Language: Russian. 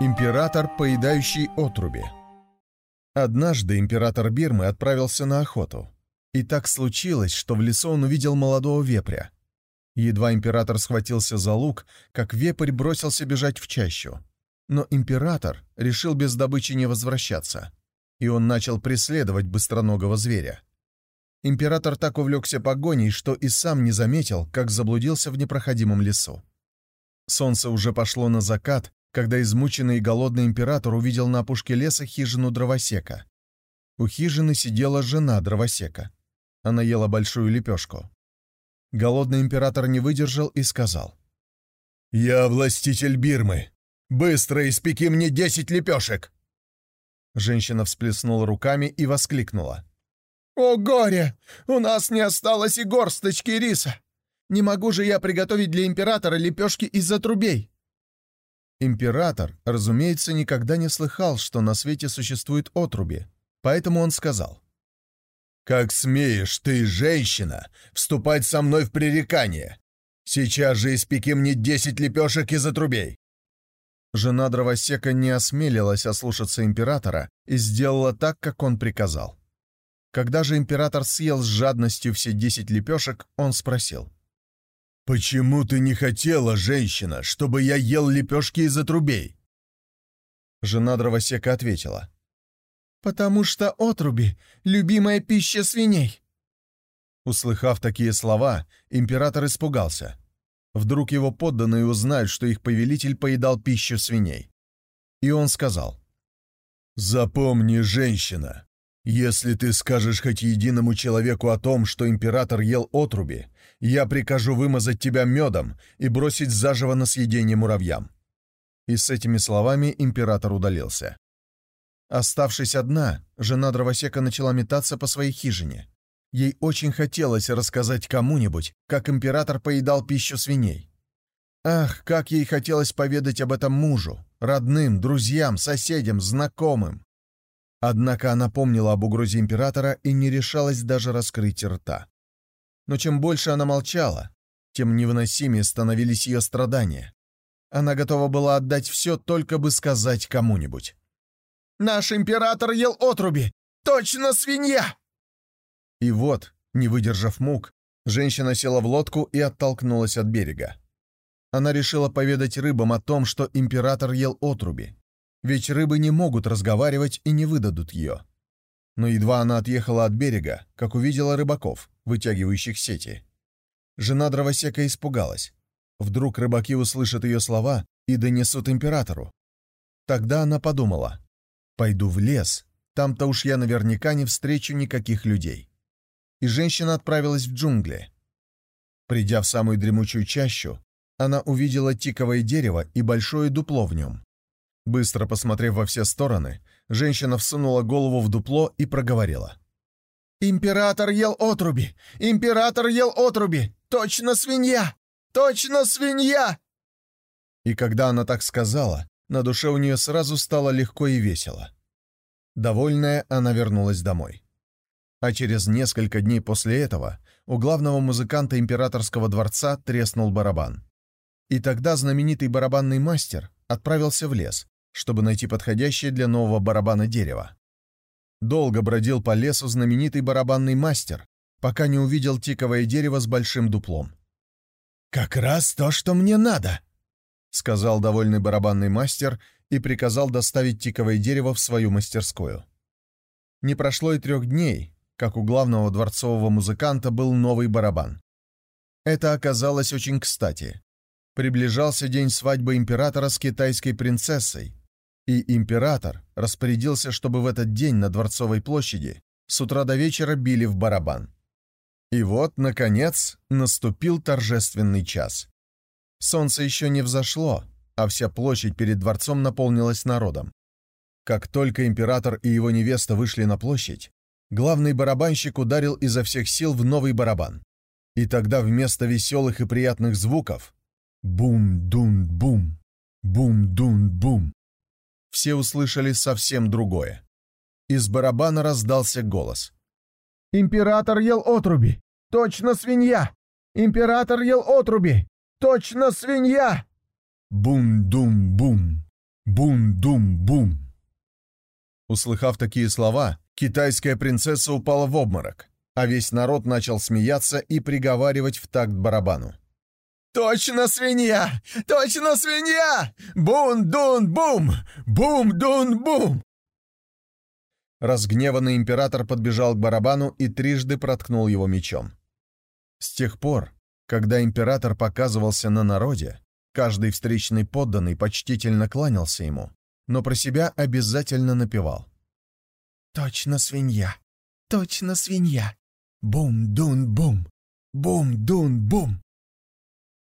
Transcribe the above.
Император, поедающий отруби. Однажды император Бирмы отправился на охоту. И так случилось, что в лесу он увидел молодого вепря. Едва император схватился за лук, как вепрь бросился бежать в чащу. Но император решил без добычи не возвращаться, и он начал преследовать быстроногого зверя. Император так увлекся погоней, что и сам не заметил, как заблудился в непроходимом лесу. Солнце уже пошло на закат, когда измученный и голодный император увидел на опушке леса хижину дровосека. У хижины сидела жена дровосека. Она ела большую лепешку. Голодный император не выдержал и сказал. «Я властитель Бирмы. Быстро испеки мне десять лепешек!» Женщина всплеснула руками и воскликнула. «О горе! У нас не осталось и горсточки риса! Не могу же я приготовить для императора лепешки из отрубей!» Император, разумеется, никогда не слыхал, что на свете существует отруби, поэтому он сказал. «Как смеешь ты, женщина, вступать со мной в пререкание? Сейчас же испеки мне десять лепешек из отрубей!» Жена дровосека не осмелилась ослушаться императора и сделала так, как он приказал. Когда же император съел с жадностью все десять лепешек, он спросил. «Почему ты не хотела, женщина, чтобы я ел лепешки из отрубей?» Жена дровосека ответила. «Потому что отруби — любимая пища свиней». Услыхав такие слова, император испугался. Вдруг его подданные узнают, что их повелитель поедал пищу свиней. И он сказал. «Запомни, женщина, если ты скажешь хоть единому человеку о том, что император ел отруби, я прикажу вымазать тебя медом и бросить заживо на съедение муравьям». И с этими словами император удалился. Оставшись одна, жена дровосека начала метаться по своей хижине. Ей очень хотелось рассказать кому-нибудь, как император поедал пищу свиней. Ах, как ей хотелось поведать об этом мужу, родным, друзьям, соседям, знакомым. Однако она помнила об угрозе императора и не решалась даже раскрыть рта. Но чем больше она молчала, тем невыносимее становились ее страдания. Она готова была отдать все, только бы сказать кому-нибудь. «Наш император ел отруби! Точно свинья!» И вот, не выдержав мук, женщина села в лодку и оттолкнулась от берега. Она решила поведать рыбам о том, что император ел отруби. Ведь рыбы не могут разговаривать и не выдадут ее. Но едва она отъехала от берега, как увидела рыбаков, вытягивающих сети. Жена дровосека испугалась. Вдруг рыбаки услышат ее слова и донесут императору. Тогда она подумала, «Пойду в лес, там-то уж я наверняка не встречу никаких людей». И женщина отправилась в джунгли. Придя в самую дремучую чащу, она увидела тиковое дерево и большое дупло в нем. Быстро посмотрев во все стороны, женщина всунула голову в дупло и проговорила. «Император ел отруби! Император ел отруби! Точно свинья! Точно свинья!» И когда она так сказала, на душе у нее сразу стало легко и весело. Довольная, она вернулась домой. А через несколько дней после этого у главного музыканта императорского дворца треснул барабан. И тогда знаменитый барабанный мастер отправился в лес, чтобы найти подходящее для нового барабана дерево. Долго бродил по лесу знаменитый барабанный мастер, пока не увидел тиковое дерево с большим дуплом. «Как раз то, что мне надо!» — сказал довольный барабанный мастер и приказал доставить тиковое дерево в свою мастерскую. Не прошло и трех дней, как у главного дворцового музыканта был новый барабан. Это оказалось очень кстати. Приближался день свадьбы императора с китайской принцессой, и император распорядился, чтобы в этот день на Дворцовой площади с утра до вечера били в барабан. И вот, наконец, наступил торжественный час. Солнце еще не взошло, а вся площадь перед дворцом наполнилась народом. Как только император и его невеста вышли на площадь, главный барабанщик ударил изо всех сил в новый барабан. И тогда вместо веселых и приятных звуков «бум-дун-бум», «бум-дун-бум», все услышали совсем другое. Из барабана раздался голос. «Император ел отруби! Точно свинья! Император ел отруби! Точно свинья!» Бум-дум-бум! Бум-дум-бум! Услыхав такие слова, китайская принцесса упала в обморок, а весь народ начал смеяться и приговаривать в такт барабану. «Точно свинья! Точно свинья! Бум-дун-бум! Бум-дун-бум!» Разгневанный император подбежал к барабану и трижды проткнул его мечом. С тех пор, когда император показывался на народе, каждый встречный подданный почтительно кланялся ему, но про себя обязательно напевал. «Точно свинья! Точно свинья! Бум-дун-бум! Бум-дун-бум!»